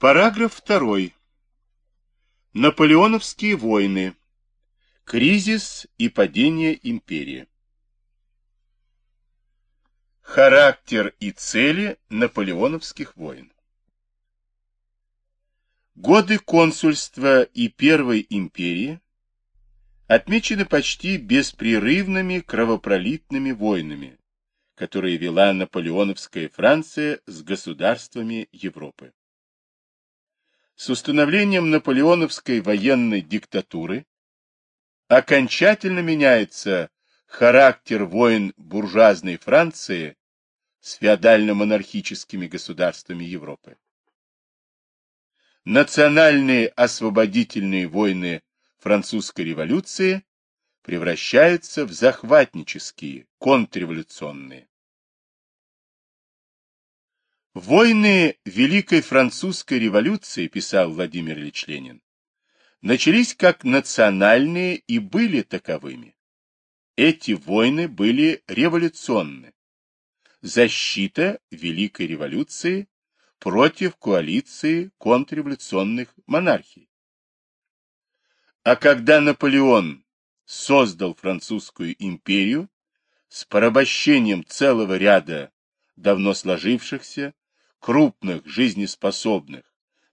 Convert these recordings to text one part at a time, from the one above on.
Параграф 2. Наполеоновские войны. Кризис и падение империи. Характер и цели наполеоновских войн. Годы консульства и Первой империи отмечены почти беспрерывными кровопролитными войнами, которые вела наполеоновская Франция с государствами Европы. С установлением наполеоновской военной диктатуры окончательно меняется характер войн буржуазной Франции с феодально-монархическими государствами Европы. Национальные освободительные войны французской революции превращаются в захватнические, контрреволюционные. Войны Великой Французской революции, писал Владимир Ильич Ленин, начались как национальные и были таковыми. Эти войны были революционны. Защита Великой революции против коалиции контрреволюционных монархий. А когда Наполеон создал французскую империю с порабощением целого ряда давно сложившихся крупных жизнеспособных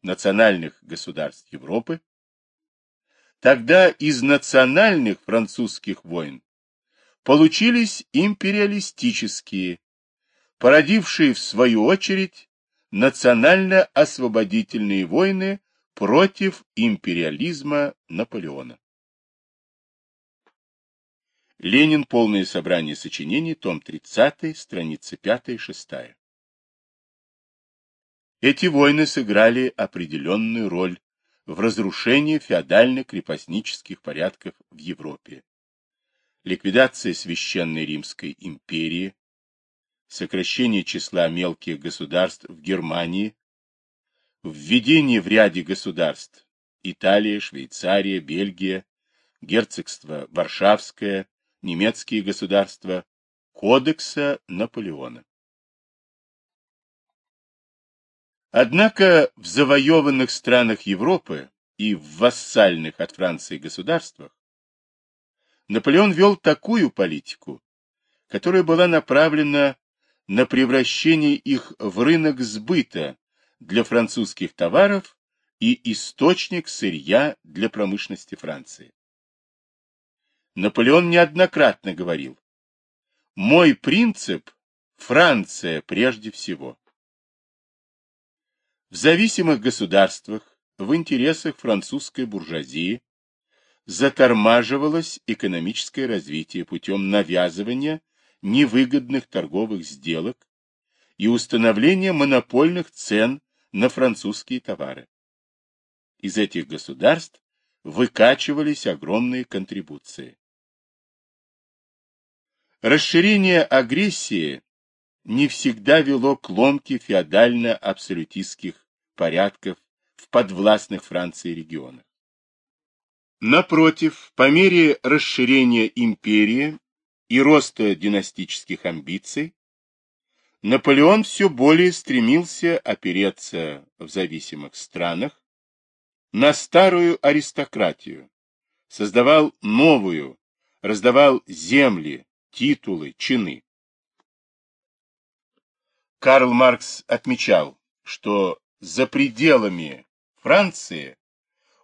национальных государств Европы, тогда из национальных французских войн получились империалистические, породившие в свою очередь национально-освободительные войны против империализма Наполеона. Ленин. Полное собрание сочинений. Том 30. Страницы 5 и 6. Эти войны сыграли определенную роль в разрушении феодально-крепостнических порядков в Европе. Ликвидация Священной Римской империи, сокращение числа мелких государств в Германии, введение в ряде государств Италия, Швейцария, Бельгия, герцогство Варшавское, немецкие государства, кодекса Наполеона. Однако в завоеванных странах Европы и в вассальных от Франции государствах Наполеон вел такую политику, которая была направлена на превращение их в рынок сбыта для французских товаров и источник сырья для промышленности Франции. Наполеон неоднократно говорил, «Мой принцип – Франция прежде всего». В зависимых государствах в интересах французской буржуазии затормаживалось экономическое развитие путем навязывания невыгодных торговых сделок и установления монопольных цен на французские товары. Из этих государств выкачивались огромные контрибуции. Расширение агрессии не всегда вело к ломке феодально-абсолютистских порядков в подвластных Франции регионах. Напротив, по мере расширения империи и роста династических амбиций, Наполеон все более стремился опереться в зависимых странах на старую аристократию, создавал новую, раздавал земли, титулы, чины. Карл Маркс отмечал, что за пределами Франции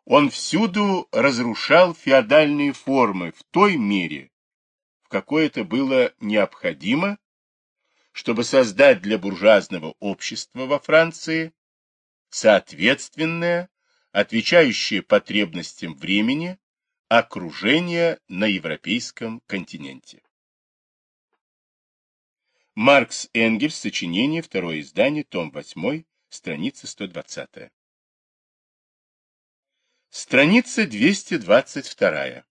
он всюду разрушал феодальные формы в той мере, в какой это было необходимо, чтобы создать для буржуазного общества во Франции соответственное, отвечающее потребностям времени, окружение на европейском континенте. Маркс Энгельс, сочинение, второе издание, том 8, страница 120. Страница 222.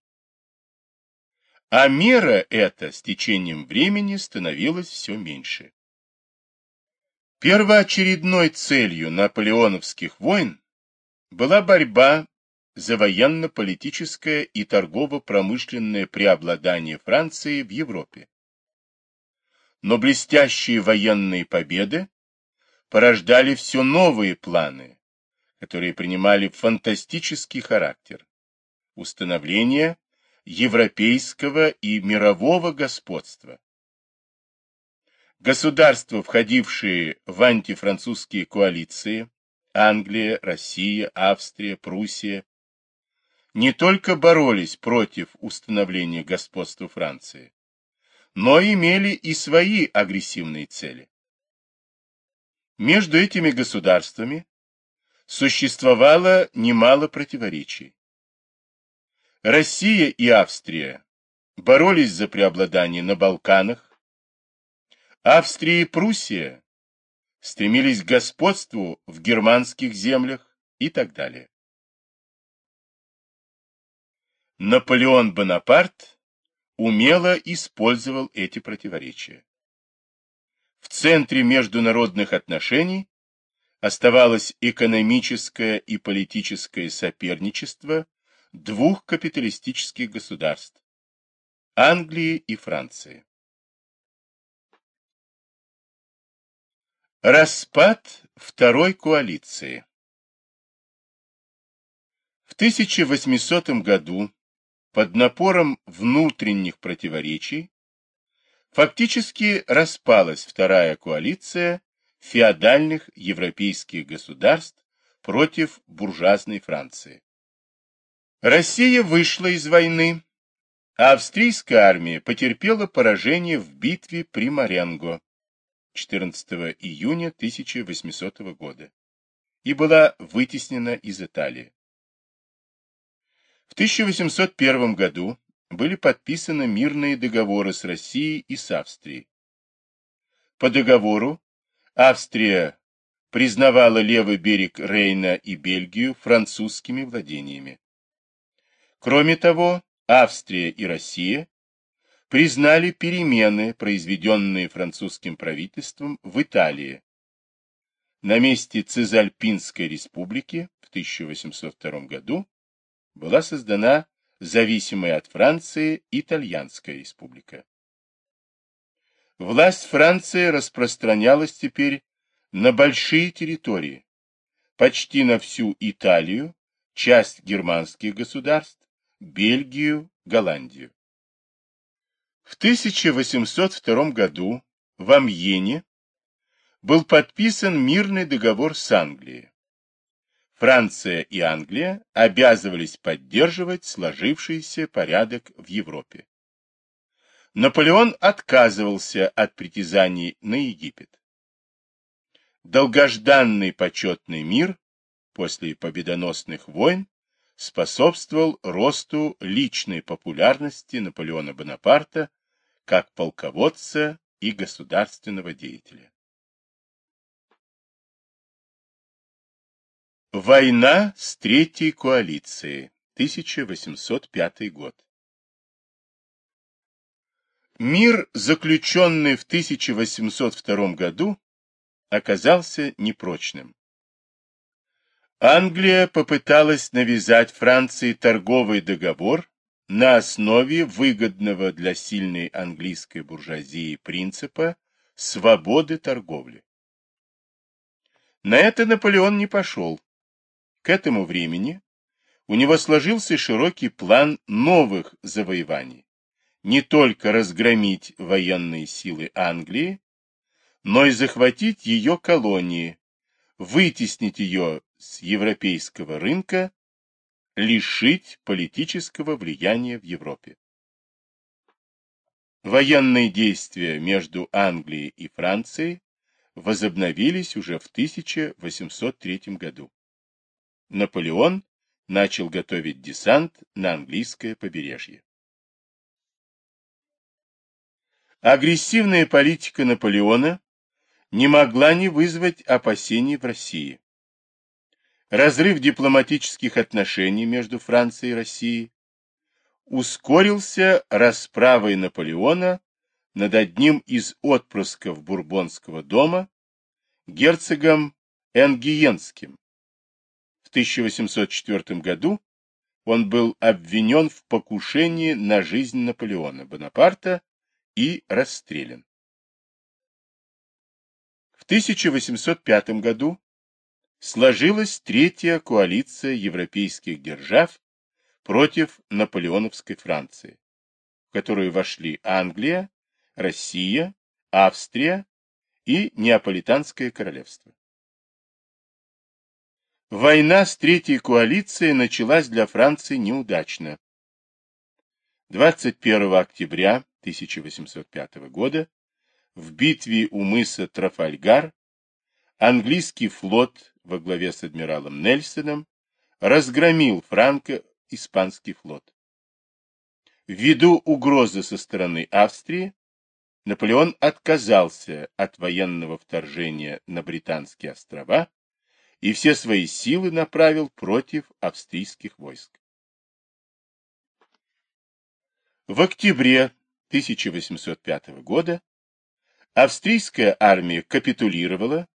А мера эта с течением времени становилась все меньше. Первоочередной целью наполеоновских войн была борьба за военно-политическое и торгово-промышленное преобладание Франции в Европе но блестящие военные победы порождали все новые планы, которые принимали фантастический характер. Установление европейского и мирового господства. Государства, входившие в антифранцузские коалиции, Англия, Россия, Австрия, Пруссия, не только боролись против установления господства Франции, но имели и свои агрессивные цели. Между этими государствами существовало немало противоречий. Россия и Австрия боролись за преобладание на Балканах, Австрия и Пруссия стремились к господству в германских землях и так далее. Наполеон Бонапарт умело использовал эти противоречия. В центре международных отношений оставалось экономическое и политическое соперничество двух капиталистических государств – Англии и Франции. Распад Второй коалиции В 1800 году под напором внутренних противоречий фактически распалась Вторая коалиция феодальных европейских государств против буржуазной Франции. Россия вышла из войны, а австрийская армия потерпела поражение в битве при Маренго 14 июня 1800 года и была вытеснена из Италии. В 1801 году были подписаны мирные договоры с Россией и с Австрией. По договору Австрия признавала левый берег Рейна и Бельгию французскими владениями. Кроме того, Австрия и Россия признали перемены, произведенные французским правительством в Италии. На месте Цезальпинской республики в 1802 году была создана зависимая от Франции Итальянская республика. Власть Франции распространялась теперь на большие территории, почти на всю Италию, часть германских государств, Бельгию, Голландию. В 1802 году в Амьене был подписан мирный договор с Англией. Франция и Англия обязывались поддерживать сложившийся порядок в Европе. Наполеон отказывался от притязаний на Египет. Долгожданный почетный мир после победоносных войн способствовал росту личной популярности Наполеона Бонапарта как полководца и государственного деятеля. Война с Третьей коалицией, 1805 год. Мир, заключенный в 1802 году, оказался непрочным. Англия попыталась навязать Франции торговый договор на основе выгодного для сильной английской буржуазии принципа свободы торговли. На это Наполеон не пошел. К этому времени у него сложился широкий план новых завоеваний. Не только разгромить военные силы Англии, но и захватить ее колонии, вытеснить ее с европейского рынка, лишить политического влияния в Европе. Военные действия между Англией и Францией возобновились уже в 1803 году. Наполеон начал готовить десант на английское побережье. Агрессивная политика Наполеона не могла не вызвать опасений в России. Разрыв дипломатических отношений между Францией и Россией ускорился расправой Наполеона над одним из отпрысков Бурбонского дома, герцогом Энгиенским. В 1804 году он был обвинен в покушении на жизнь Наполеона Бонапарта и расстрелян. В 1805 году сложилась третья коалиция европейских держав против наполеоновской Франции, в которую вошли Англия, Россия, Австрия и Неаполитанское королевство. Война с Третьей коалицией началась для Франции неудачно. 21 октября 1805 года в битве у мыса Трафальгар английский флот во главе с адмиралом Нельсоном разгромил франко-испанский флот. Ввиду угрозы со стороны Австрии, Наполеон отказался от военного вторжения на Британские острова и все свои силы направил против австрийских войск. В октябре 1805 года австрийская армия капитулировала,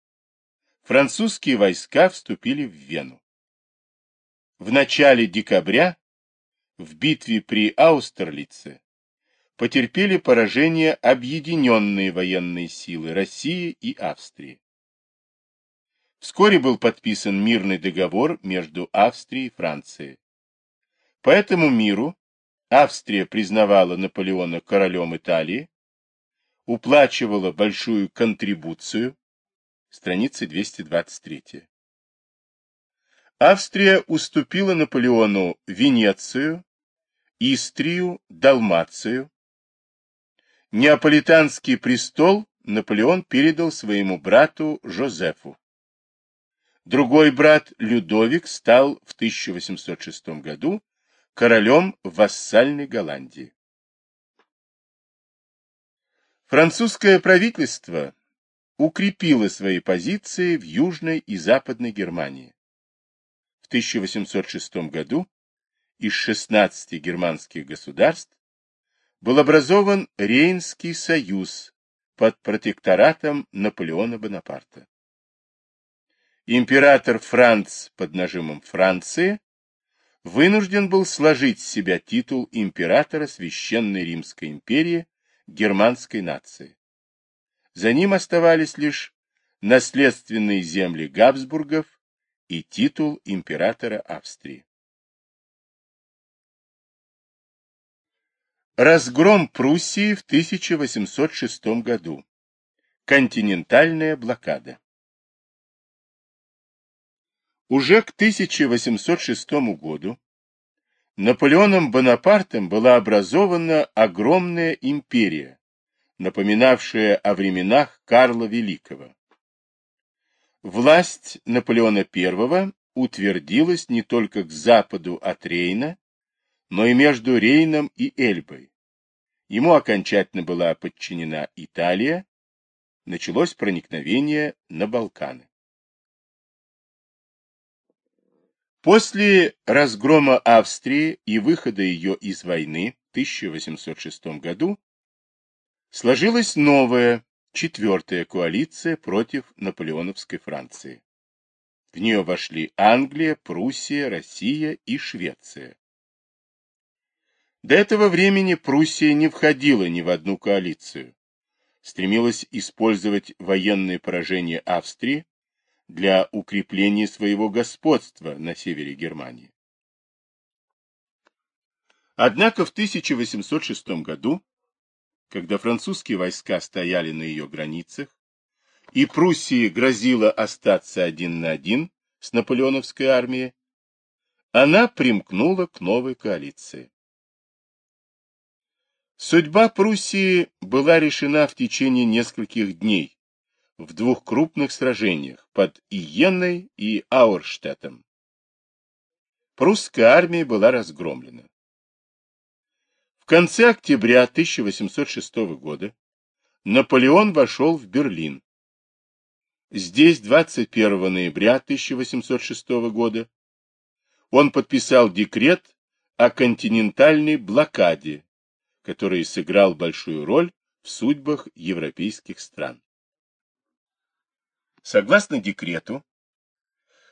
французские войска вступили в Вену. В начале декабря в битве при Аустерлице потерпели поражение объединенные военные силы России и Австрии. Вскоре был подписан мирный договор между Австрией и Францией. По этому миру Австрия признавала Наполеона королем Италии, уплачивала большую контрибуцию, страница 223. Австрия уступила Наполеону Венецию, Истрию, Далмацию, Неаполитанский престол Наполеон передал своему брату Жозефу. Другой брат Людовик стал в 1806 году королем вассальной Голландии. Французское правительство укрепило свои позиции в Южной и Западной Германии. В 1806 году из 16 германских государств был образован Рейнский союз под протекторатом Наполеона Бонапарта. Император Франц под нажимом Франции вынужден был сложить с себя титул императора Священной Римской империи германской нации. За ним оставались лишь наследственные земли Габсбургов и титул императора Австрии. Разгром Пруссии в 1806 году. Континентальная блокада. Уже к 1806 году Наполеоном Бонапартом была образована огромная империя, напоминавшая о временах Карла Великого. Власть Наполеона I утвердилась не только к западу от Рейна, но и между Рейном и Эльбой. Ему окончательно была подчинена Италия, началось проникновение на Балканы. После разгрома Австрии и выхода ее из войны в 1806 году сложилась новая, четвертая коалиция против наполеоновской Франции. В нее вошли Англия, Пруссия, Россия и Швеция. До этого времени Пруссия не входила ни в одну коалицию, стремилась использовать военные поражения Австрии для укрепления своего господства на севере Германии. Однако в 1806 году, когда французские войска стояли на ее границах, и Пруссии грозило остаться один на один с наполеоновской армией, она примкнула к новой коалиции. Судьба Пруссии была решена в течение нескольких дней в двух крупных сражениях под Иенной и Аурштетом. Прусская армия была разгромлена. В конце октября 1806 года Наполеон вошел в Берлин. Здесь 21 ноября 1806 года он подписал декрет о континентальной блокаде который сыграл большую роль в судьбах европейских стран. Согласно декрету,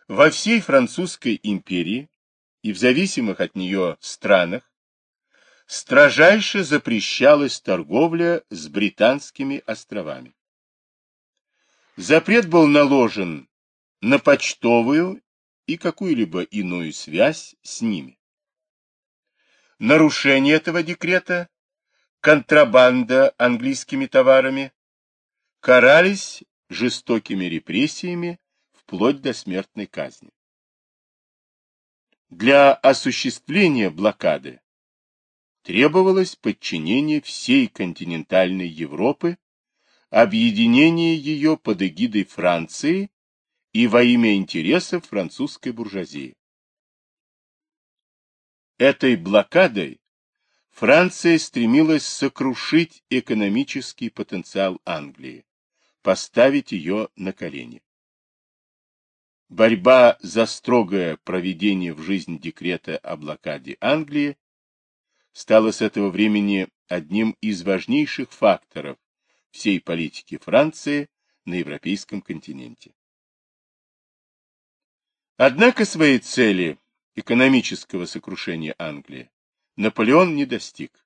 во всей французской империи и в зависимых от нее странах строжайше запрещалась торговля с британскими островами. Запрет был наложен на почтовую и какую-либо иную связь с ними. Нарушение этого декрета, контрабанда английскими товарами, карались жестокими репрессиями вплоть до смертной казни. Для осуществления блокады требовалось подчинение всей континентальной Европы, объединение ее под эгидой Франции и во имя интересов французской буржуазии. Этой блокадой Франция стремилась сокрушить экономический потенциал Англии, поставить ее на колени. Борьба за строгое проведение в жизнь декрета о блокаде Англии стала с этого времени одним из важнейших факторов всей политики Франции на европейском континенте. Однако своей цели экономического сокрушения Англии Наполеон не достиг.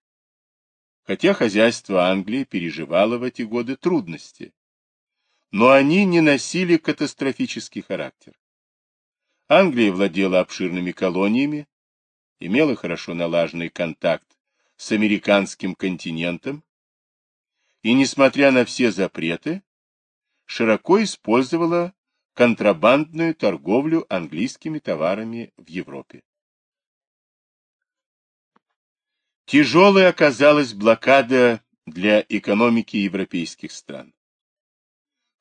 Хотя хозяйство Англии переживало в эти годы трудности, но они не носили катастрофический характер. Англия владела обширными колониями, имела хорошо налаженный контакт с американским континентом и, несмотря на все запреты, широко использовала контрабандную торговлю английскими товарами в Европе. Тяжелой оказалась блокада для экономики европейских стран.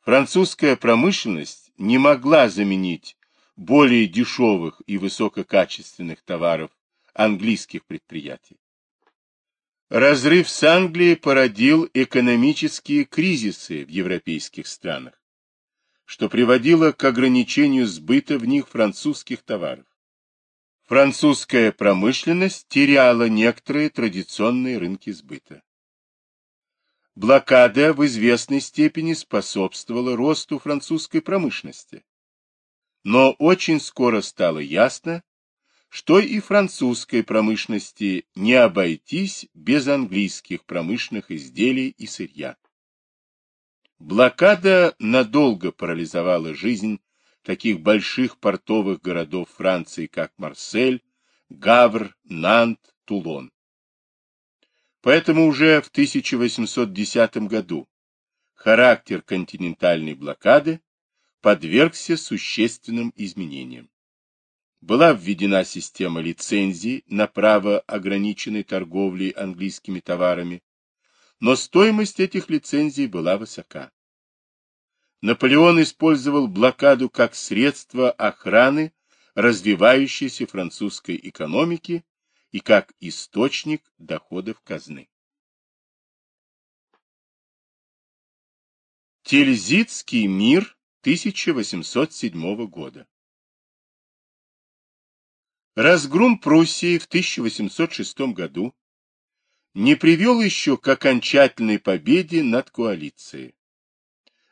Французская промышленность не могла заменить более дешевых и высококачественных товаров английских предприятий. Разрыв с Англией породил экономические кризисы в европейских странах что приводило к ограничению сбыта в них французских товаров. Французская промышленность теряла некоторые традиционные рынки сбыта. Блокада в известной степени способствовала росту французской промышленности. Но очень скоро стало ясно, что и французской промышленности не обойтись без английских промышленных изделий и сырья. Блокада надолго парализовала жизнь таких больших портовых городов Франции, как Марсель, Гавр, Нант, Тулон. Поэтому уже в 1810 году характер континентальной блокады подвергся существенным изменениям. Была введена система лицензий на право ограниченной торговли английскими товарами, но стоимость этих лицензий была высока. Наполеон использовал блокаду как средство охраны развивающейся французской экономики и как источник доходов казны. Тильзитский мир 1807 года Разгром Пруссии в 1806 году не привел еще к окончательной победе над коалицией.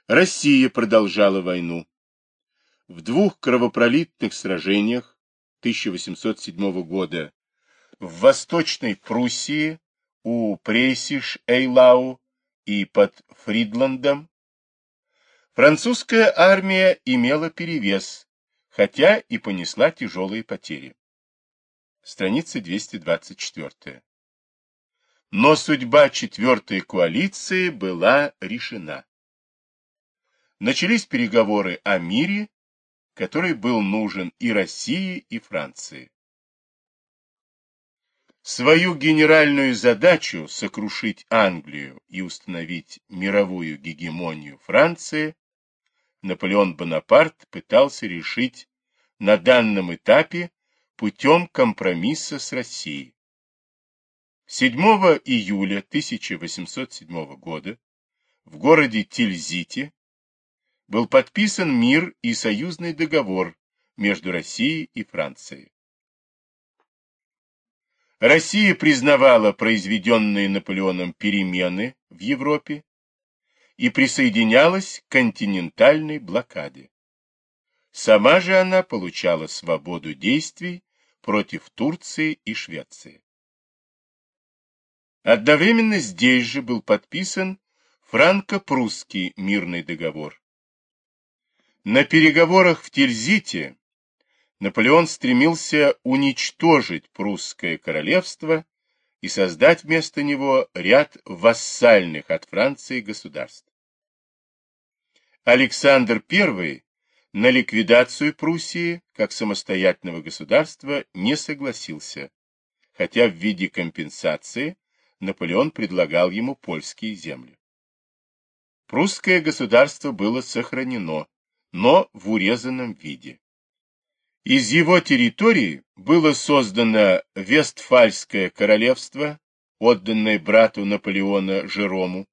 Россия продолжала войну. В двух кровопролитных сражениях 1807 года в Восточной Пруссии у Прейсиш-Эйлау и под Фридландом французская армия имела перевес, хотя и понесла тяжелые потери. Страница 224 но судьба четвертой коалиции была решена. Начались переговоры о мире, который был нужен и России, и Франции. Свою генеральную задачу сокрушить Англию и установить мировую гегемонию Франции Наполеон Бонапарт пытался решить на данном этапе путем компромисса с Россией. 7 июля 1807 года в городе Тильзите был подписан мир и союзный договор между Россией и Францией. Россия признавала произведенные Наполеоном перемены в Европе и присоединялась к континентальной блокаде. Сама же она получала свободу действий против Турции и Швеции. Одновременно здесь же был подписан франко-прусский мирный договор. На переговорах в Тильзите Наполеон стремился уничтожить прусское королевство и создать вместо него ряд вассальных от Франции государств. Александр I на ликвидацию Пруссии как самостоятельного государства не согласился, хотя в виде компенсации Наполеон предлагал ему польские земли. Прусское государство было сохранено, но в урезанном виде. Из его территории было создано Вестфальское королевство, отданное брату Наполеона Жерому,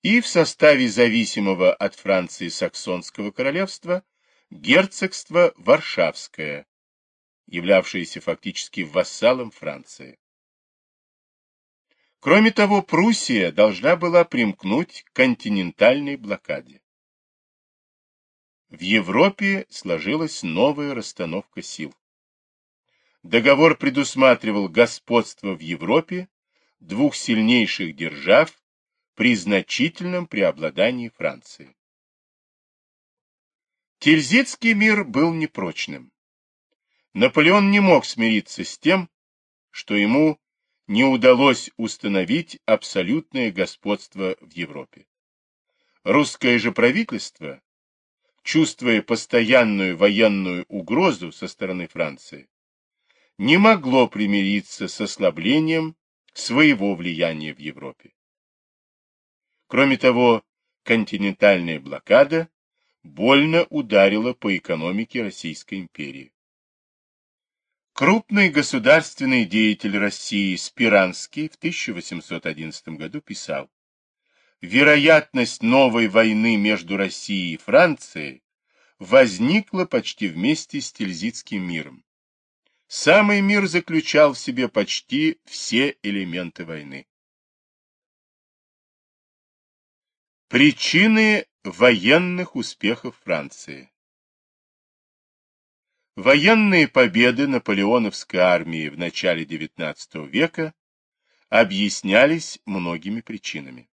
и в составе зависимого от Франции Саксонского королевства герцогство Варшавское, являвшееся фактически вассалом Франции. Кроме того, Пруссия должна была примкнуть к континентальной блокаде. В Европе сложилась новая расстановка сил. Договор предусматривал господство в Европе двух сильнейших держав при значительном преобладании Франции. Тильзитский мир был непрочным. Наполеон не мог смириться с тем, что ему не удалось установить абсолютное господство в Европе. Русское же правительство чувствуя постоянную военную угрозу со стороны Франции, не могло примириться с ослаблением своего влияния в Европе. Кроме того, континентальная блокада больно ударила по экономике Российской империи. Крупный государственный деятель России Спиранский в 1811 году писал вероятность новой войны между Россией и Францией возникла почти вместе с Тильзитским миром. Самый мир заключал в себе почти все элементы войны. Причины военных успехов Франции Военные победы наполеоновской армии в начале XIX века объяснялись многими причинами.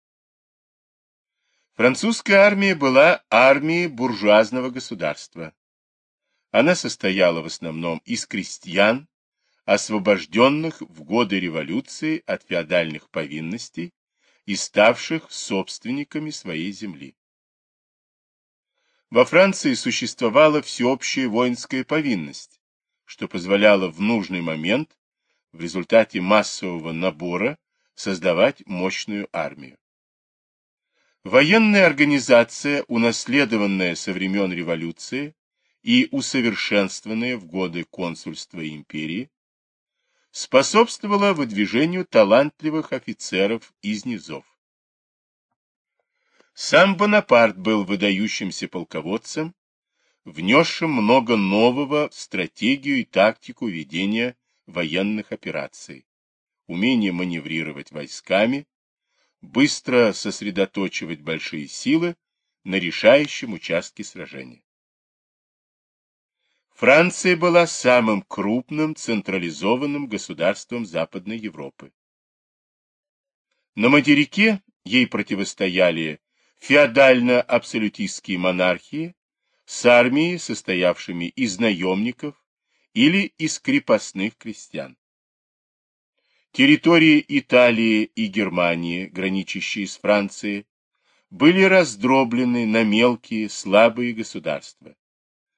Французская армия была армией буржуазного государства. Она состояла в основном из крестьян, освобожденных в годы революции от феодальных повинностей и ставших собственниками своей земли. Во Франции существовала всеобщая воинская повинность, что позволяло в нужный момент в результате массового набора создавать мощную армию. Военная организация, унаследованная со времен революции и усовершенствованная в годы консульства империи, способствовала выдвижению талантливых офицеров из низов. Сам Бонапарт был выдающимся полководцем, внесшим много нового в стратегию и тактику ведения военных операций, умение маневрировать войсками, быстро сосредоточивать большие силы на решающем участке сражения. Франция была самым крупным централизованным государством Западной Европы. На материке ей противостояли феодально-абсолютистские монархии с армией, состоявшими из наемников или из крепостных крестьян. Территории Италии и Германии, граничащие с Францией, были раздроблены на мелкие, слабые государства.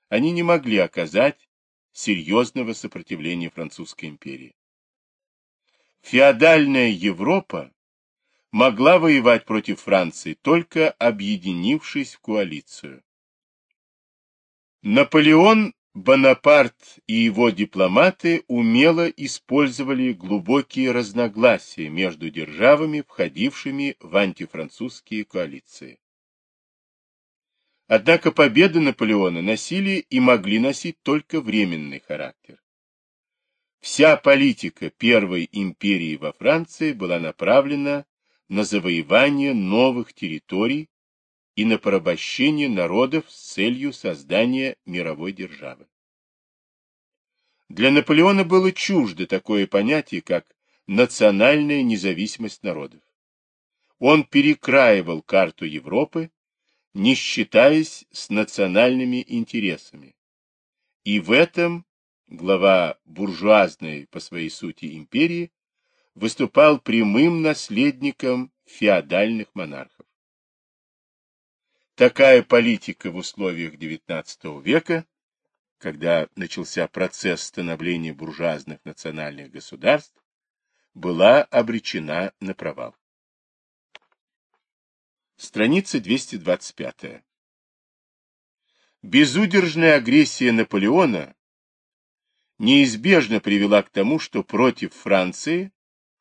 Они не могли оказать серьезного сопротивления французской империи. Феодальная Европа могла воевать против Франции, только объединившись в коалицию. Наполеон Бонапарт и его дипломаты умело использовали глубокие разногласия между державами, входившими в антифранцузские коалиции. Однако победы Наполеона носили и могли носить только временный характер. Вся политика Первой империи во Франции была направлена на завоевание новых территорий и на порабощение народов с целью создания мировой державы. Для Наполеона было чуждо такое понятие, как национальная независимость народов. Он перекраивал карту Европы, не считаясь с национальными интересами. И в этом глава буржуазной по своей сути империи выступал прямым наследником феодальных монархов. Такая политика в условиях XIX века, когда начался процесс становления буржуазных национальных государств, была обречена на провал. Страница 225. Безудержная агрессия Наполеона неизбежно привела к тому, что против Франции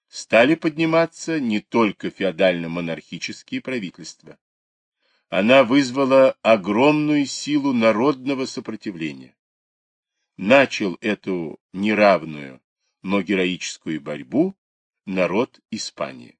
стали подниматься не только феодально-монархические правительства. Она вызвала огромную силу народного сопротивления. Начал эту неравную, но героическую борьбу народ Испании.